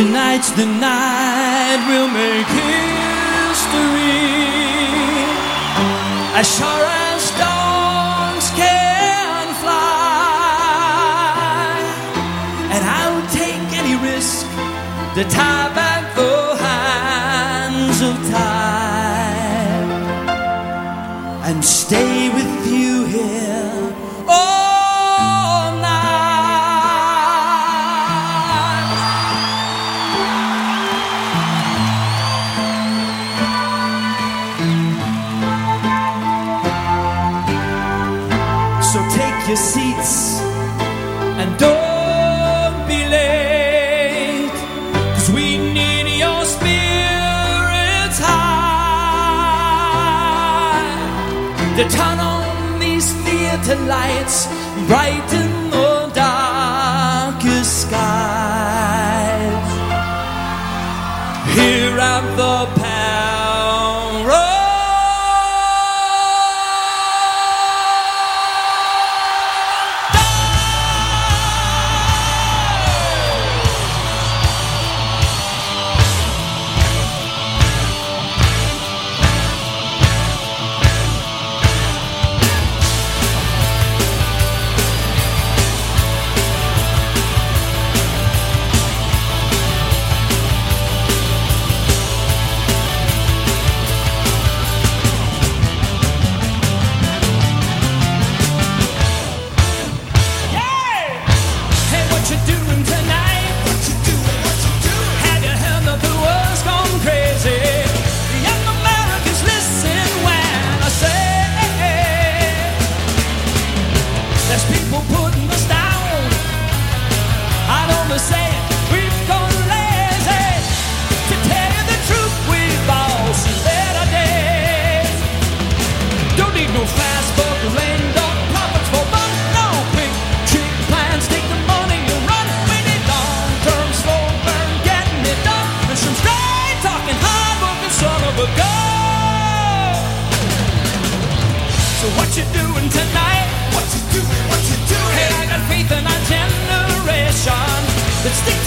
Tonight's the night we'll make history. As sure as dogs can fly. And I'll take any risk to tie back the hands of time and stay with you here your seats and don't be late. Cause we need your spirits high. To turn on these theater lights, brighten no fast profits for fun. No trick plans, take the money and run. Long term, slow burn, getting it done. And some straight talking, hard working son of a gun. So what you doing tonight? What you doing? What you doing? Hey, I got faith in our generation. Sticking